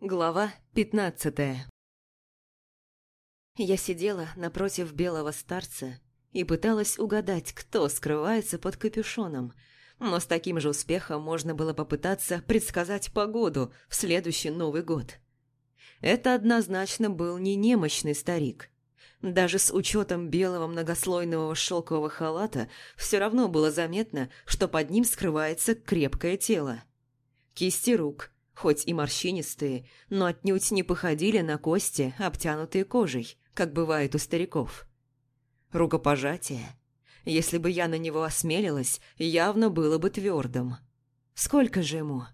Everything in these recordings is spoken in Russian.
Глава пятнадцатая. Я сидела напротив белого старца и пыталась угадать, кто скрывается под капюшоном, но с таким же успехом можно было попытаться предсказать погоду в следующий Новый год. Это однозначно был не немощный старик. Даже с учетом белого многослойного шелкового халата все равно было заметно, что под ним скрывается крепкое тело. Кисти рук – хоть и морщинистые, но отнюдь не походили на кости, обтянутые кожей, как бывает у стариков. Рукопожатие. Если бы я на него осмелилась, явно было бы твердым. Сколько же ему?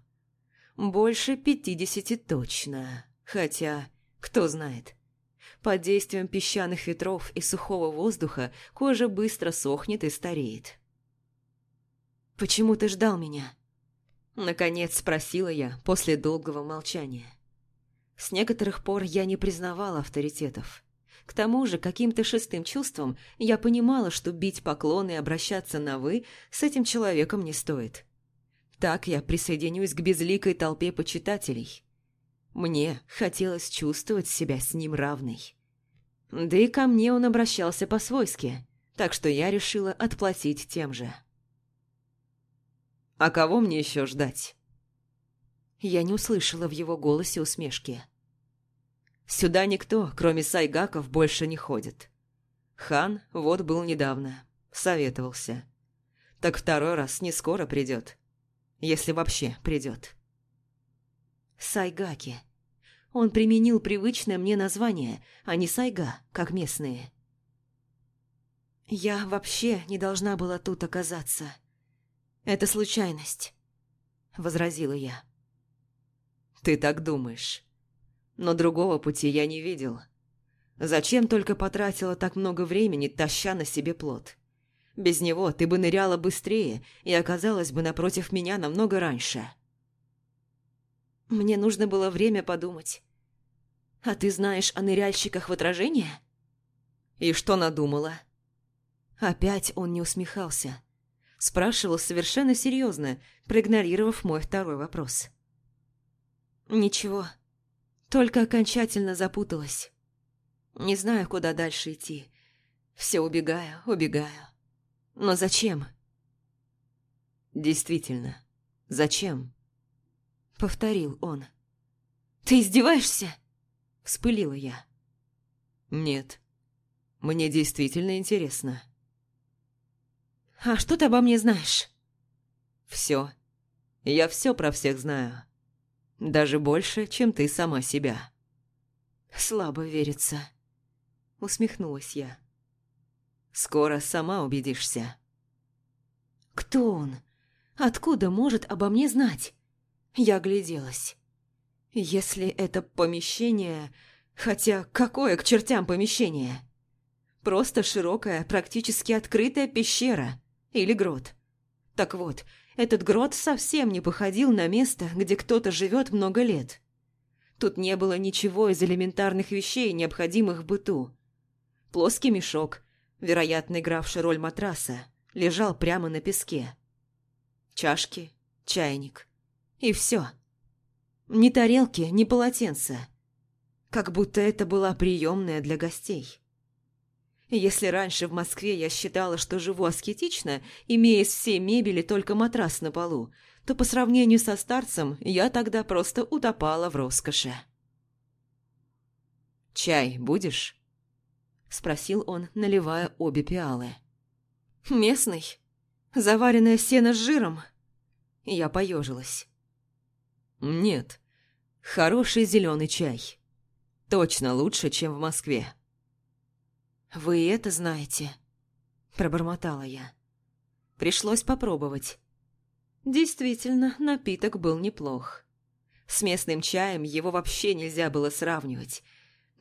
Больше пятидесяти точно. Хотя, кто знает. Под действием песчаных ветров и сухого воздуха кожа быстро сохнет и стареет. «Почему ты ждал меня?» Наконец спросила я после долгого молчания. С некоторых пор я не признавала авторитетов. К тому же каким-то шестым чувством я понимала, что бить поклоны и обращаться на «вы» с этим человеком не стоит. Так я присоединюсь к безликой толпе почитателей. Мне хотелось чувствовать себя с ним равной. Да и ко мне он обращался по-свойски, так что я решила отплатить тем же. А кого мне еще ждать?» Я не услышала в его голосе усмешки. Сюда никто, кроме сайгаков, больше не ходит. Хан вот был недавно, советовался. Так второй раз не скоро придет, если вообще придет. Сайгаки. Он применил привычное мне название, а не сайга, как местные. Я вообще не должна была тут оказаться. «Это случайность», — возразила я. «Ты так думаешь. Но другого пути я не видел. Зачем только потратила так много времени, таща на себе плод? Без него ты бы ныряла быстрее и оказалась бы напротив меня намного раньше». «Мне нужно было время подумать. А ты знаешь о ныряльщиках в отражении?» «И что надумала?» Опять он не усмехался спрашивал совершенно серьезно, проигнорировав мой второй вопрос. «Ничего, только окончательно запуталась. Не знаю, куда дальше идти. Все убегаю, убегаю. Но зачем?» «Действительно, зачем?» — повторил он. «Ты издеваешься?» — вспылила я. «Нет, мне действительно интересно». А что ты обо мне знаешь?» «Все. Я все про всех знаю. Даже больше, чем ты сама себя». «Слабо верится», — усмехнулась я. «Скоро сама убедишься». «Кто он? Откуда может обо мне знать?» Я огляделась. «Если это помещение... Хотя какое к чертям помещение?» «Просто широкая, практически открытая пещера» Или грот. Так вот, этот грот совсем не походил на место, где кто-то живет много лет. Тут не было ничего из элементарных вещей, необходимых в быту. Плоский мешок, вероятно, игравший роль матраса, лежал прямо на песке. Чашки, чайник. И все. Ни тарелки, ни полотенца. Как будто это была приемная для гостей. Если раньше в Москве я считала, что живу аскетично, имея все мебели только матрас на полу, то по сравнению со старцем я тогда просто утопала в роскоши. «Чай будешь?» – спросил он, наливая обе пиалы. «Местный? Заваренное сено с жиром?» Я поежилась. «Нет, хороший зеленый чай. Точно лучше, чем в Москве». «Вы это знаете?» – пробормотала я. Пришлось попробовать. Действительно, напиток был неплох. С местным чаем его вообще нельзя было сравнивать.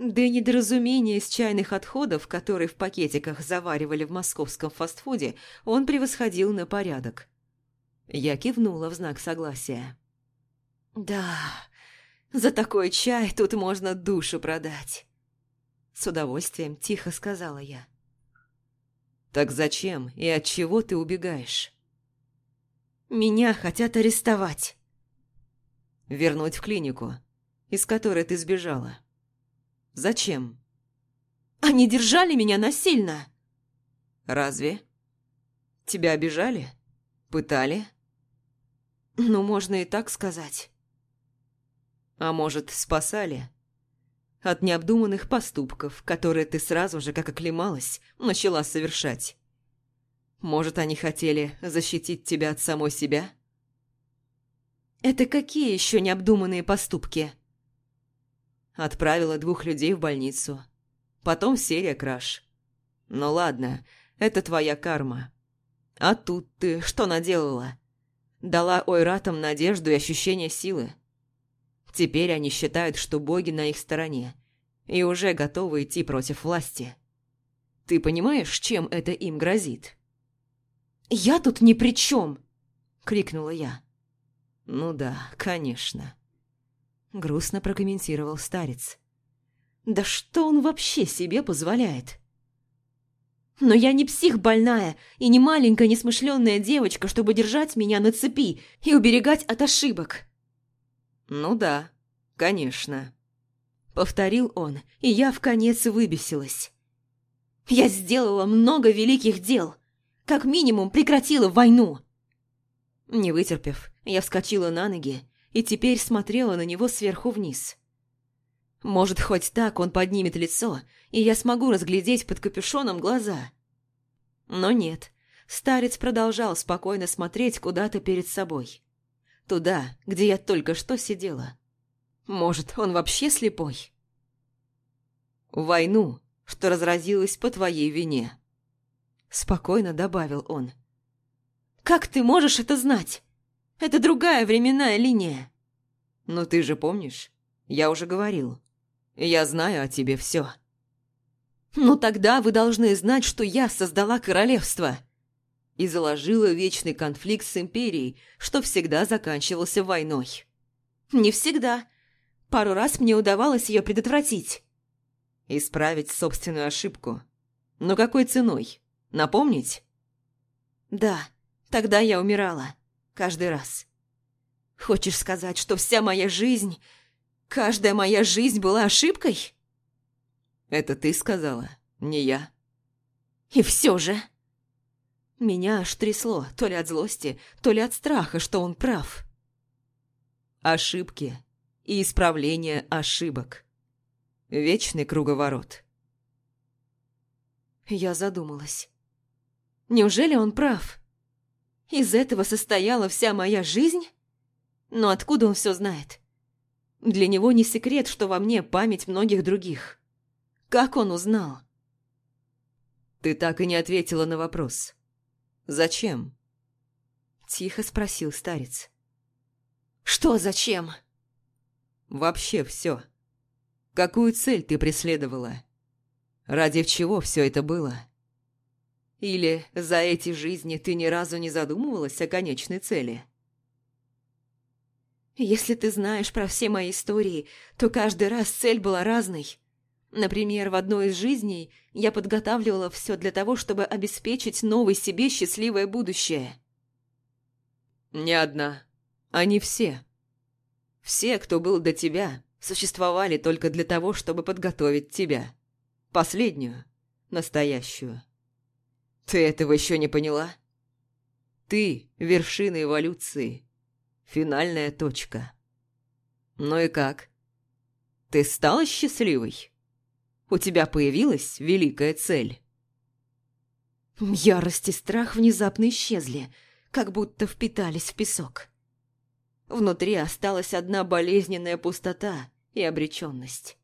Да и недоразумение из чайных отходов, которые в пакетиках заваривали в московском фастфуде, он превосходил на порядок. Я кивнула в знак согласия. «Да, за такой чай тут можно душу продать» с удовольствием тихо сказала я. «Так зачем и от чего ты убегаешь?» «Меня хотят арестовать». «Вернуть в клинику, из которой ты сбежала. Зачем?» «Они держали меня насильно!» «Разве? Тебя обижали? Пытали?» «Ну, можно и так сказать». «А может, спасали?» от необдуманных поступков, которые ты сразу же, как оклемалась, начала совершать. Может, они хотели защитить тебя от самой себя? Это какие еще необдуманные поступки? Отправила двух людей в больницу. Потом серия краж. Ну ладно, это твоя карма. А тут ты что наделала? Дала ойратам надежду и ощущение силы. Теперь они считают, что боги на их стороне и уже готовы идти против власти. Ты понимаешь, чем это им грозит? «Я тут ни при чем!» – крикнула я. «Ну да, конечно», – грустно прокомментировал старец. «Да что он вообще себе позволяет?» «Но я не психбольная и не маленькая несмышленная девочка, чтобы держать меня на цепи и уберегать от ошибок!» «Ну да, конечно», — повторил он, и я в конец выбесилась. «Я сделала много великих дел, как минимум прекратила войну». Не вытерпев, я вскочила на ноги и теперь смотрела на него сверху вниз. Может, хоть так он поднимет лицо, и я смогу разглядеть под капюшоном глаза. Но нет, старец продолжал спокойно смотреть куда-то перед собой туда, где я только что сидела. Может, он вообще слепой? Войну, что разразилась по твоей вине. Спокойно добавил он. Как ты можешь это знать? Это другая временная линия. Но ты же помнишь, я уже говорил. Я знаю о тебе все. Но ну тогда вы должны знать, что я создала королевство — и заложила вечный конфликт с империей, что всегда заканчивался войной. Не всегда. Пару раз мне удавалось ее предотвратить. Исправить собственную ошибку. Но какой ценой? Напомнить? Да, тогда я умирала. Каждый раз. Хочешь сказать, что вся моя жизнь... Каждая моя жизнь была ошибкой? Это ты сказала, не я. И все же... Меня аж трясло, то ли от злости, то ли от страха, что он прав. Ошибки и исправление ошибок. Вечный круговорот. Я задумалась. Неужели он прав? Из этого состояла вся моя жизнь? Но откуда он все знает? Для него не секрет, что во мне память многих других. Как он узнал? Ты так и не ответила на вопрос. «Зачем?» Тихо спросил старец. «Что зачем?» «Вообще все. Какую цель ты преследовала? Ради чего все это было? Или за эти жизни ты ни разу не задумывалась о конечной цели?» «Если ты знаешь про все мои истории, то каждый раз цель была разной. Например, в одной из жизней я подготавливала все для того, чтобы обеспечить новой себе счастливое будущее. Не одна. Они все. Все, кто был до тебя, существовали только для того, чтобы подготовить тебя. Последнюю. Настоящую. Ты этого еще не поняла? Ты – вершина эволюции. Финальная точка. Ну и как? Ты стала счастливой? у тебя появилась великая цель». Ярость и страх внезапно исчезли, как будто впитались в песок. Внутри осталась одна болезненная пустота и обреченность.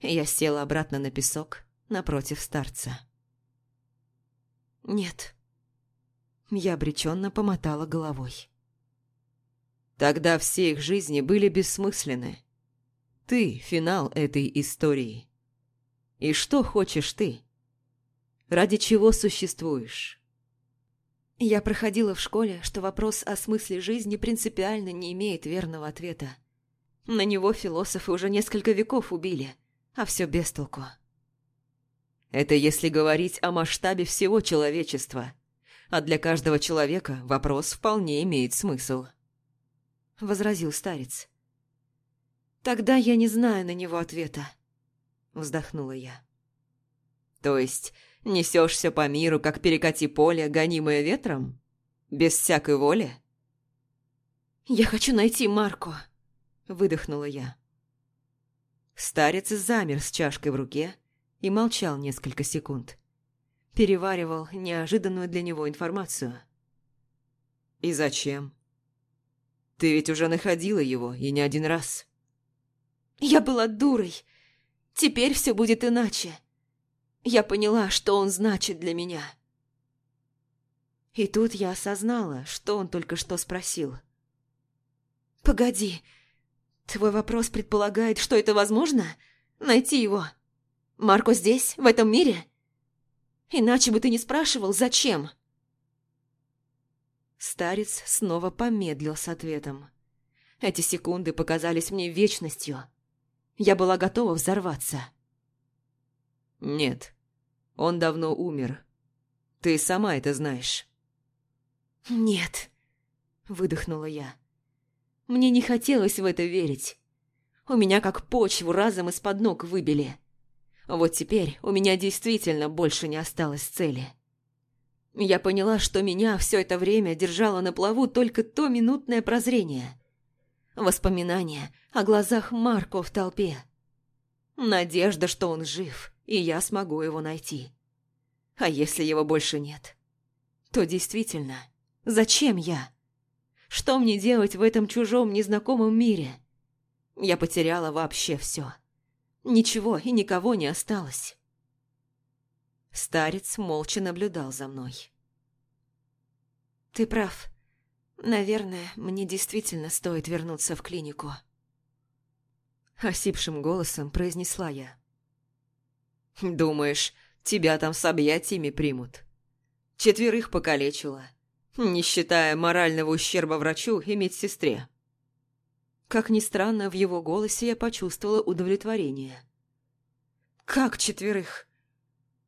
Я села обратно на песок напротив старца. «Нет». Я обреченно помотала головой. «Тогда все их жизни были бессмысленны. Ты — финал этой истории». И что хочешь ты? Ради чего существуешь? Я проходила в школе, что вопрос о смысле жизни принципиально не имеет верного ответа. На него философы уже несколько веков убили, а все без толку. Это если говорить о масштабе всего человечества, а для каждого человека вопрос вполне имеет смысл. Возразил старец. Тогда я не знаю на него ответа вздохнула я. То есть несешься по миру, как перекати поле, гонимое ветром? Без всякой воли? Я хочу найти Марку, выдохнула я. Старец замер с чашкой в руке и молчал несколько секунд. Переваривал неожиданную для него информацию. «И зачем? Ты ведь уже находила его, и не один раз». «Я была дурой. Теперь все будет иначе. Я поняла, что он значит для меня. И тут я осознала, что он только что спросил. «Погоди, твой вопрос предполагает, что это возможно? Найти его? Марко здесь, в этом мире? Иначе бы ты не спрашивал, зачем?» Старец снова помедлил с ответом. Эти секунды показались мне вечностью. Я была готова взорваться. «Нет, он давно умер. Ты сама это знаешь». «Нет», — выдохнула я. «Мне не хотелось в это верить. У меня как почву разом из-под ног выбили. Вот теперь у меня действительно больше не осталось цели». Я поняла, что меня все это время держало на плаву только то минутное прозрение — Воспоминания о глазах Марко в толпе. Надежда, что он жив, и я смогу его найти. А если его больше нет? То действительно, зачем я? Что мне делать в этом чужом незнакомом мире? Я потеряла вообще все. Ничего и никого не осталось. Старец молча наблюдал за мной. «Ты прав», Наверное, мне действительно стоит вернуться в клинику. Осипшим голосом произнесла я. Думаешь, тебя там с объятиями примут? Четверых покалечила, не считая морального ущерба врачу и медсестре. Как ни странно, в его голосе я почувствовала удовлетворение. «Как четверых?»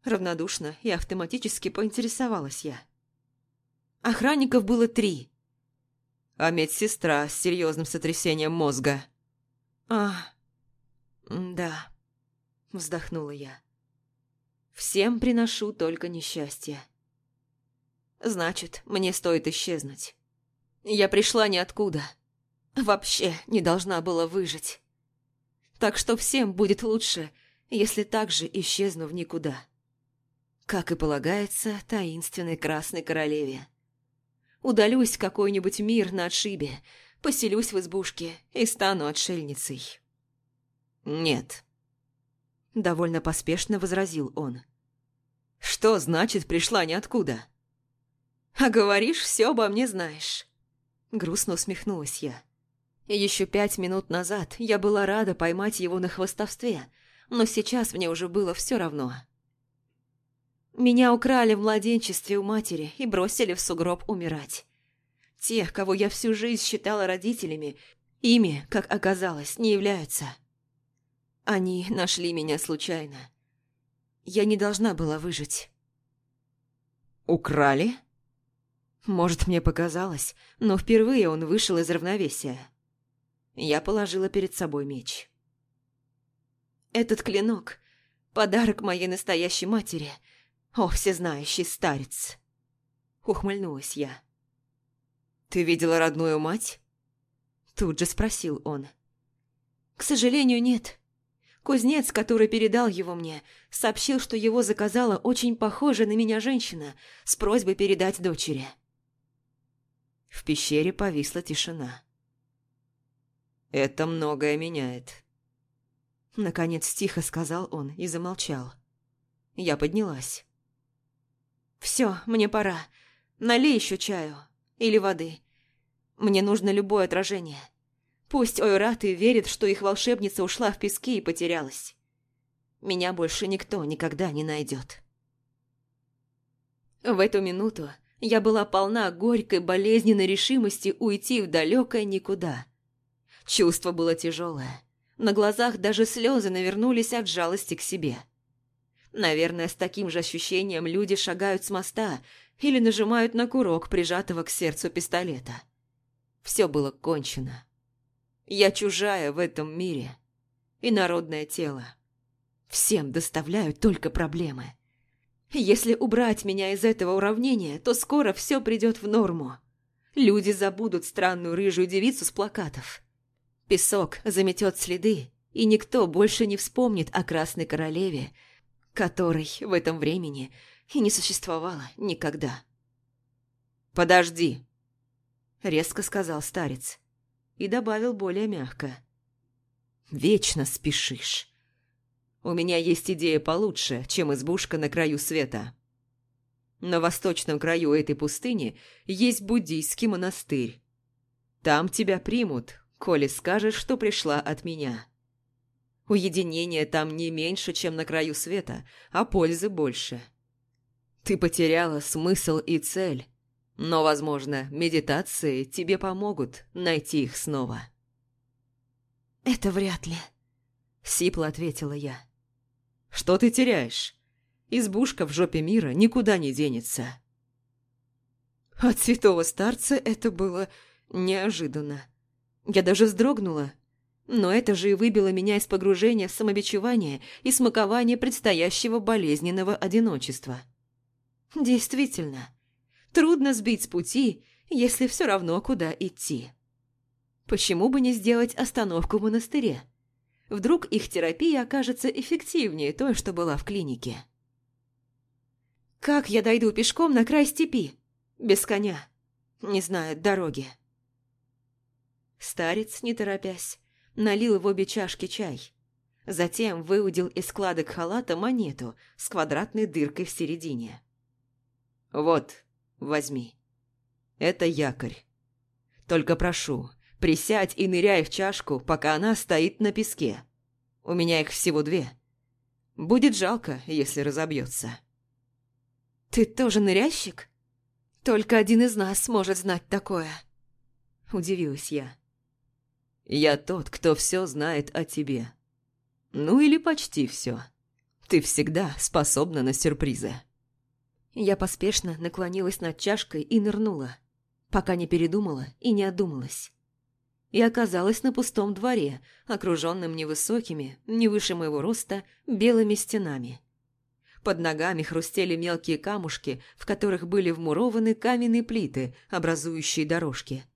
Равнодушно и автоматически поинтересовалась я. Охранников было три а медсестра с серьезным сотрясением мозга. «А, да», — вздохнула я. «Всем приношу только несчастье. Значит, мне стоит исчезнуть. Я пришла ниоткуда. Вообще не должна была выжить. Так что всем будет лучше, если также исчезну в никуда» как и полагается таинственной Красной Королеве. Удалюсь в какой-нибудь мир на отшибе, поселюсь в избушке и стану отшельницей». «Нет», — довольно поспешно возразил он. «Что значит пришла ниоткуда?» «А говоришь, все обо мне знаешь». Грустно усмехнулась я. Еще пять минут назад я была рада поймать его на хвостовстве, но сейчас мне уже было все равно. Меня украли в младенчестве у матери и бросили в сугроб умирать. Тех, кого я всю жизнь считала родителями, ими, как оказалось, не являются. Они нашли меня случайно. Я не должна была выжить. «Украли?» Может, мне показалось, но впервые он вышел из равновесия. Я положила перед собой меч. Этот клинок – подарок моей настоящей матери – о «Овсезнающий старец!» Ухмыльнулась я. «Ты видела родную мать?» Тут же спросил он. «К сожалению, нет. Кузнец, который передал его мне, сообщил, что его заказала очень похожая на меня женщина с просьбой передать дочери». В пещере повисла тишина. «Это многое меняет». Наконец тихо сказал он и замолчал. Я поднялась. «Все, мне пора. Налей еще чаю. Или воды. Мне нужно любое отражение. Пусть Ойраты верят, что их волшебница ушла в пески и потерялась. Меня больше никто никогда не найдет». В эту минуту я была полна горькой болезненной решимости уйти в далекое никуда. Чувство было тяжелое. На глазах даже слезы навернулись от жалости к себе. — Наверное, с таким же ощущением люди шагают с моста или нажимают на курок, прижатого к сердцу пистолета. Все было кончено. Я чужая в этом мире. И народное тело. Всем доставляют только проблемы. Если убрать меня из этого уравнения, то скоро все придет в норму. Люди забудут странную рыжую девицу с плакатов. Песок заметет следы, и никто больше не вспомнит о Красной Королеве которой в этом времени и не существовало никогда. «Подожди!» – резко сказал старец и добавил более мягко. «Вечно спешишь. У меня есть идея получше, чем избушка на краю света. На восточном краю этой пустыни есть буддийский монастырь. Там тебя примут, коли скажешь, что пришла от меня. Уединение там не меньше, чем на краю света, а пользы больше. Ты потеряла смысл и цель, но, возможно, медитации тебе помогут найти их снова. «Это вряд ли», — сипло ответила я. «Что ты теряешь? Избушка в жопе мира никуда не денется». От святого старца это было неожиданно. Я даже вздрогнула, но это же и выбило меня из погружения в самобичевание и смакование предстоящего болезненного одиночества. Действительно, трудно сбить с пути, если все равно куда идти. Почему бы не сделать остановку в монастыре? Вдруг их терапия окажется эффективнее той, что была в клинике. Как я дойду пешком на край степи? Без коня. Не знаю дороги. Старец, не торопясь, налил в обе чашки чай. Затем выудил из складок халата монету с квадратной дыркой в середине. «Вот, возьми. Это якорь. Только прошу, присядь и ныряй в чашку, пока она стоит на песке. У меня их всего две. Будет жалко, если разобьется». «Ты тоже ныряльщик?» «Только один из нас может знать такое», – удивилась я. Я тот, кто все знает о тебе. Ну или почти все. Ты всегда способна на сюрпризы. Я поспешно наклонилась над чашкой и нырнула, пока не передумала и не одумалась. И оказалась на пустом дворе, окруженном невысокими, не выше моего роста, белыми стенами. Под ногами хрустели мелкие камушки, в которых были вмурованы каменные плиты, образующие дорожки –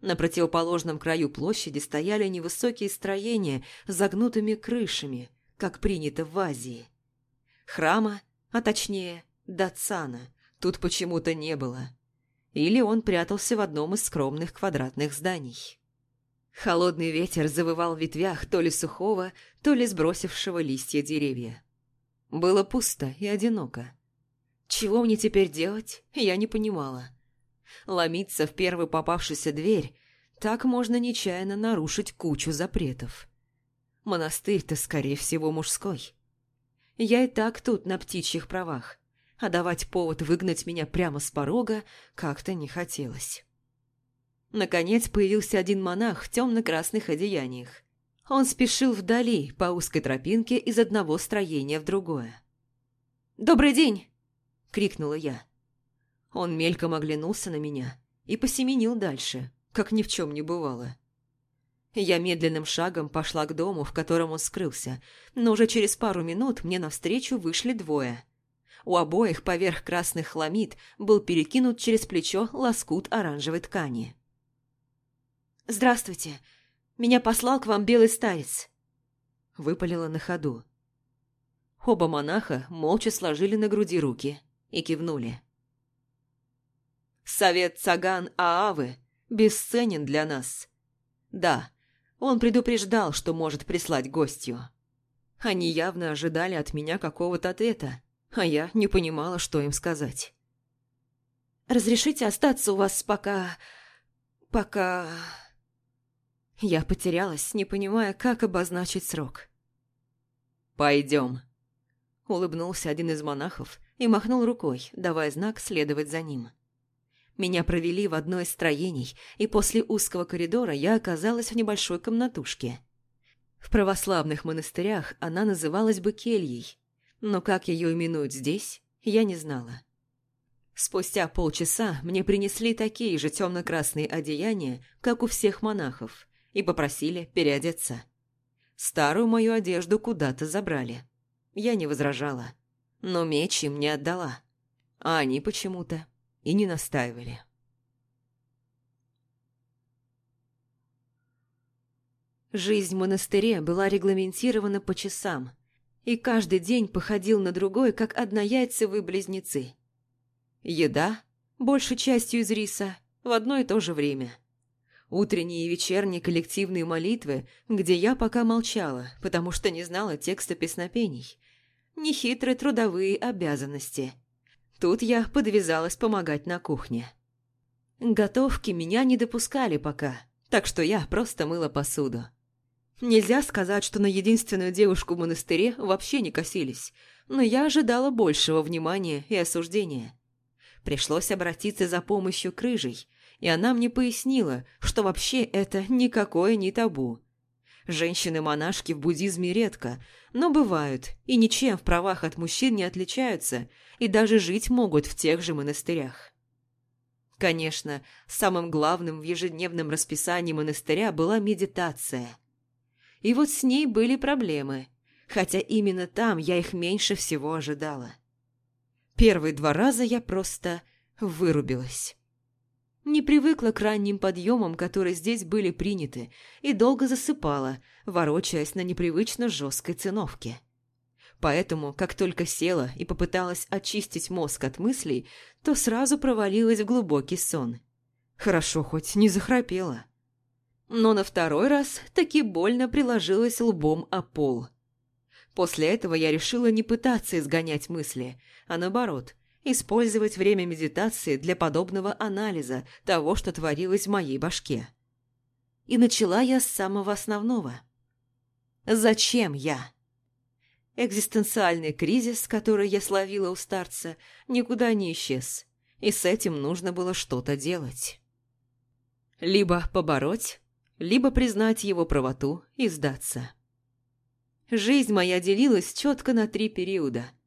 на противоположном краю площади стояли невысокие строения с загнутыми крышами, как принято в Азии. Храма, а точнее, Дацана, тут почему-то не было. Или он прятался в одном из скромных квадратных зданий. Холодный ветер завывал в ветвях то ли сухого, то ли сбросившего листья деревья. Было пусто и одиноко. Чего мне теперь делать, я не понимала. — Ломиться в первую попавшуюся дверь – так можно нечаянно нарушить кучу запретов. Монастырь-то, скорее всего, мужской. Я и так тут на птичьих правах, а давать повод выгнать меня прямо с порога как-то не хотелось. Наконец появился один монах в темно-красных одеяниях. Он спешил вдали по узкой тропинке из одного строения в другое. «Добрый день!» – крикнула я. Он мельком оглянулся на меня и посеменил дальше, как ни в чем не бывало. Я медленным шагом пошла к дому, в котором он скрылся, но уже через пару минут мне навстречу вышли двое. У обоих поверх красных хламид был перекинут через плечо лоскут оранжевой ткани. «Здравствуйте. Меня послал к вам белый старец», — выпалила на ходу. Оба монаха молча сложили на груди руки и кивнули. Совет Цаган Аавы бесценен для нас. Да, он предупреждал, что может прислать гостью. Они явно ожидали от меня какого-то ответа, а я не понимала, что им сказать. «Разрешите остаться у вас пока... пока...» Я потерялась, не понимая, как обозначить срок. «Пойдем», — улыбнулся один из монахов и махнул рукой, давая знак следовать за ним. Меня провели в одно из строений, и после узкого коридора я оказалась в небольшой комнатушке. В православных монастырях она называлась бы кельей, но как ее именуют здесь, я не знала. Спустя полчаса мне принесли такие же темно-красные одеяния, как у всех монахов, и попросили переодеться. Старую мою одежду куда-то забрали. Я не возражала, но меч им не отдала. А они почему-то и не настаивали. Жизнь в монастыре была регламентирована по часам, и каждый день походил на другой, как однояйцевые близнецы. Еда, большей частью из риса, в одно и то же время. Утренние и вечерние коллективные молитвы, где я пока молчала, потому что не знала текста песнопений. Нехитрые трудовые обязанности – Тут я подвязалась помогать на кухне. Готовки меня не допускали пока, так что я просто мыла посуду. Нельзя сказать, что на единственную девушку в монастыре вообще не косились, но я ожидала большего внимания и осуждения. Пришлось обратиться за помощью к рыжей, и она мне пояснила, что вообще это никакое не табу, Женщины-монашки в буддизме редко, но бывают, и ничем в правах от мужчин не отличаются, и даже жить могут в тех же монастырях. Конечно, самым главным в ежедневном расписании монастыря была медитация. И вот с ней были проблемы, хотя именно там я их меньше всего ожидала. Первые два раза я просто вырубилась. Не привыкла к ранним подъемам, которые здесь были приняты, и долго засыпала, ворочаясь на непривычно жесткой циновке. Поэтому, как только села и попыталась очистить мозг от мыслей, то сразу провалилась в глубокий сон. Хорошо, хоть не захрапела. Но на второй раз таки больно приложилась лбом о пол. После этого я решила не пытаться изгонять мысли, а наоборот – использовать время медитации для подобного анализа того, что творилось в моей башке. И начала я с самого основного. Зачем я? Экзистенциальный кризис, который я словила у старца, никуда не исчез, и с этим нужно было что-то делать. Либо побороть, либо признать его правоту и сдаться. Жизнь моя делилась четко на три периода –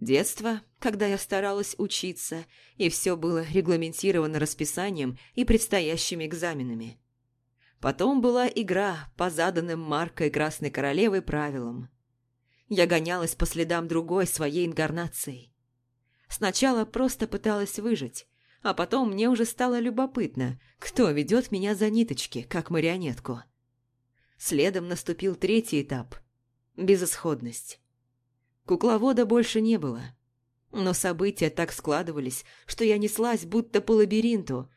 Детство, когда я старалась учиться, и все было регламентировано расписанием и предстоящими экзаменами. Потом была игра по заданным Маркой Красной Королевой правилам. Я гонялась по следам другой своей инкарнации. Сначала просто пыталась выжить, а потом мне уже стало любопытно, кто ведет меня за ниточки, как марионетку. Следом наступил третий этап – безысходность. Кукловода больше не было. Но события так складывались, что я неслась будто по лабиринту,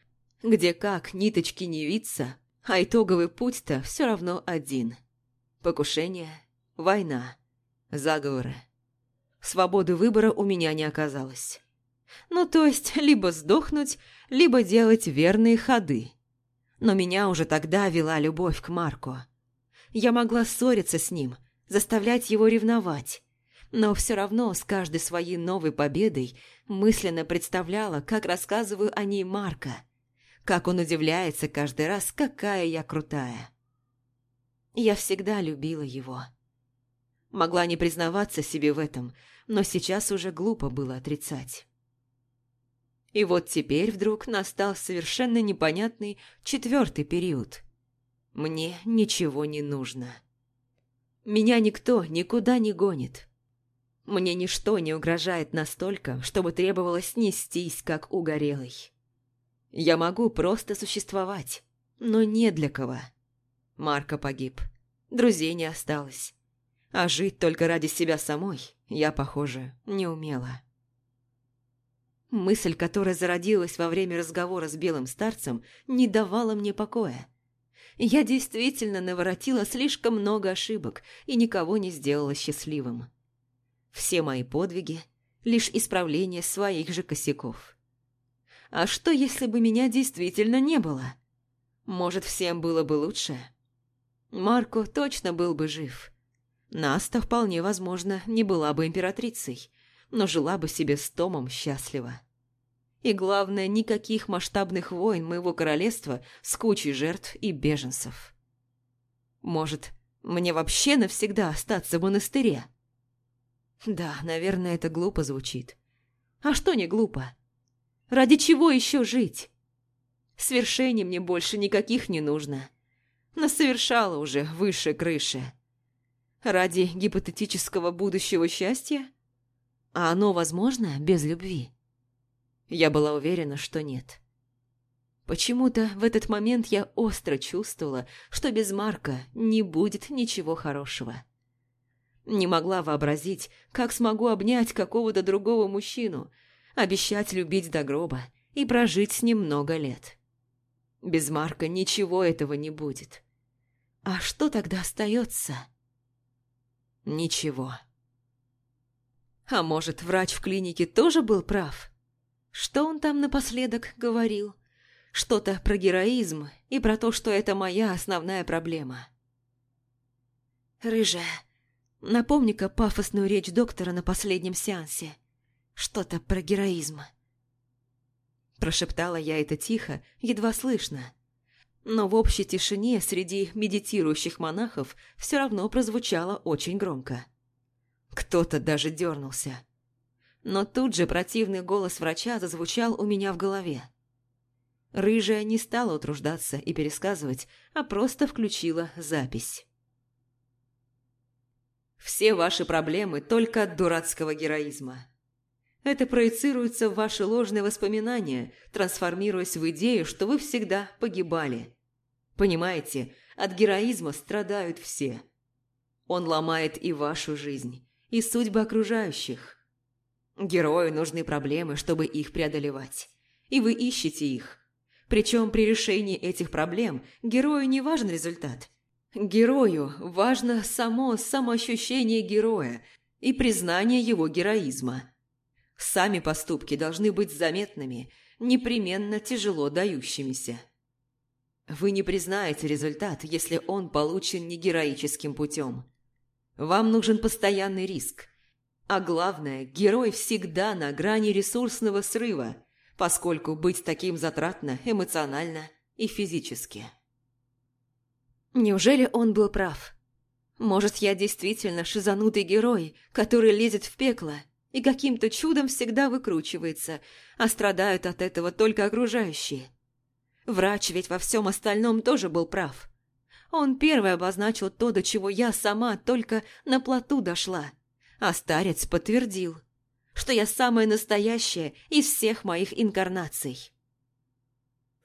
где как ниточки не виться, а итоговый путь-то все равно один. Покушение, война, заговоры. Свободы выбора у меня не оказалось. Ну, то есть, либо сдохнуть, либо делать верные ходы. Но меня уже тогда вела любовь к Марку. Я могла ссориться с ним, заставлять его ревновать, но все равно с каждой своей новой победой мысленно представляла, как рассказываю о ней Марка, как он удивляется каждый раз, какая я крутая. Я всегда любила его. Могла не признаваться себе в этом, но сейчас уже глупо было отрицать. И вот теперь вдруг настал совершенно непонятный четвертый период. Мне ничего не нужно. Меня никто никуда не гонит. Мне ничто не угрожает настолько, чтобы требовалось снестись, как угорелый. Я могу просто существовать, но не для кого. Марко погиб. Друзей не осталось. А жить только ради себя самой я, похоже, не умела. Мысль, которая зародилась во время разговора с белым старцем, не давала мне покоя. Я действительно наворотила слишком много ошибок и никого не сделала счастливым все мои подвиги – лишь исправление своих же косяков. А что, если бы меня действительно не было? Может, всем было бы лучше? Марко точно был бы жив. Наста, вполне возможно, не была бы императрицей, но жила бы себе с Томом счастливо. И главное, никаких масштабных войн моего королевства с кучей жертв и беженцев. Может, мне вообще навсегда остаться в монастыре? Да, наверное, это глупо звучит. А что не глупо? Ради чего еще жить? Свершений мне больше никаких не нужно. совершала уже выше крыши. Ради гипотетического будущего счастья? А оно возможно без любви? Я была уверена, что нет. Почему-то в этот момент я остро чувствовала, что без Марка не будет ничего хорошего. Не могла вообразить, как смогу обнять какого-то другого мужчину, обещать любить до гроба и прожить с ним много лет. Без Марка ничего этого не будет. А что тогда остается? Ничего. А может, врач в клинике тоже был прав? Что он там напоследок говорил? Что-то про героизм и про то, что это моя основная проблема. «Рыжая, Напомни-ка пафосную речь доктора на последнем сеансе. Что-то про героизм. Прошептала я это тихо, едва слышно. Но в общей тишине среди медитирующих монахов все равно прозвучало очень громко. Кто-то даже дернулся. Но тут же противный голос врача зазвучал у меня в голове. Рыжая не стала утруждаться и пересказывать, а просто включила запись. Все ваши проблемы только от дурацкого героизма. Это проецируется в ваши ложные воспоминания, трансформируясь в идею, что вы всегда погибали. Понимаете, от героизма страдают все. Он ломает и вашу жизнь, и судьбы окружающих. Герою нужны проблемы, чтобы их преодолевать. И вы ищете их. Причем при решении этих проблем герою не важен результат – Герою важно само самоощущение героя и признание его героизма. Сами поступки должны быть заметными, непременно тяжело дающимися. Вы не признаете результат, если он получен не героическим путем. Вам нужен постоянный риск. А главное, герой всегда на грани ресурсного срыва, поскольку быть таким затратно эмоционально и физически. Неужели он был прав? Может, я действительно шизанутый герой, который лезет в пекло и каким-то чудом всегда выкручивается, а страдают от этого только окружающие. Врач ведь во всем остальном тоже был прав. Он первый обозначил то, до чего я сама только на плоту дошла. А старец подтвердил, что я самая настоящая из всех моих инкарнаций.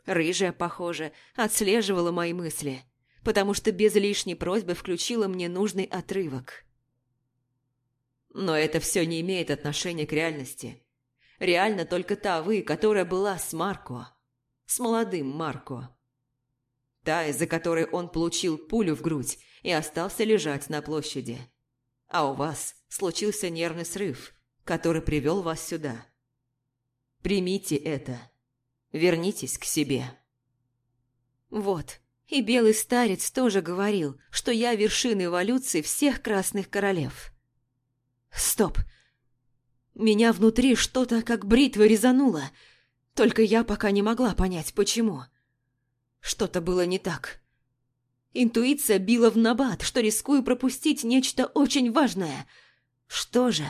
Рыжая, похоже, отслеживала мои мысли – потому что без лишней просьбы включила мне нужный отрывок. Но это все не имеет отношения к реальности. Реально только та вы, которая была с Марко. С молодым Марко. Та, из-за которой он получил пулю в грудь и остался лежать на площади. А у вас случился нервный срыв, который привел вас сюда. Примите это. Вернитесь к себе. Вот и белый старец тоже говорил, что я вершина эволюции всех красных королев. Стоп! Меня внутри что-то как бритва резануло, только я пока не могла понять, почему. Что-то было не так. Интуиция била в набат, что рискую пропустить нечто очень важное. Что же?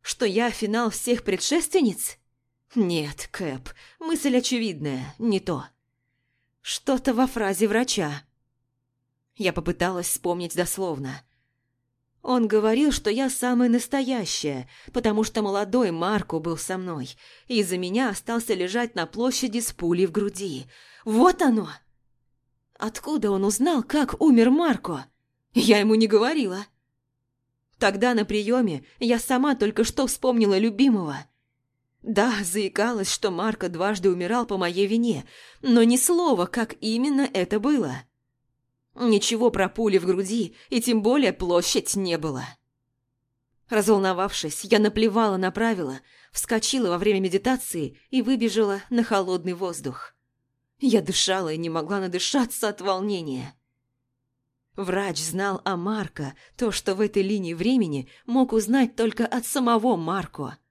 Что я финал всех предшественниц? Нет, Кэп, мысль очевидная, не то. Что-то во фразе врача. Я попыталась вспомнить дословно. Он говорил, что я самая настоящая, потому что молодой Марку был со мной, и из-за меня остался лежать на площади с пулей в груди. Вот оно! Откуда он узнал, как умер Марко? Я ему не говорила. Тогда на приеме я сама только что вспомнила любимого – да, заикалась, что Марко дважды умирал по моей вине, но ни слова, как именно это было. Ничего про пули в груди, и тем более площадь не было. Разволновавшись, я наплевала на правила, вскочила во время медитации и выбежала на холодный воздух. Я дышала и не могла надышаться от волнения. Врач знал о Марко то, что в этой линии времени мог узнать только от самого Марко –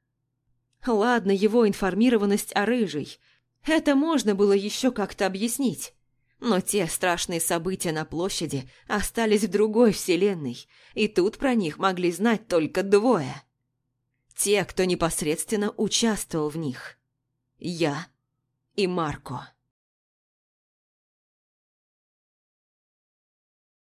Ладно, его информированность о Рыжей. Это можно было еще как-то объяснить. Но те страшные события на площади остались в другой вселенной, и тут про них могли знать только двое. Те, кто непосредственно участвовал в них. Я и Марко.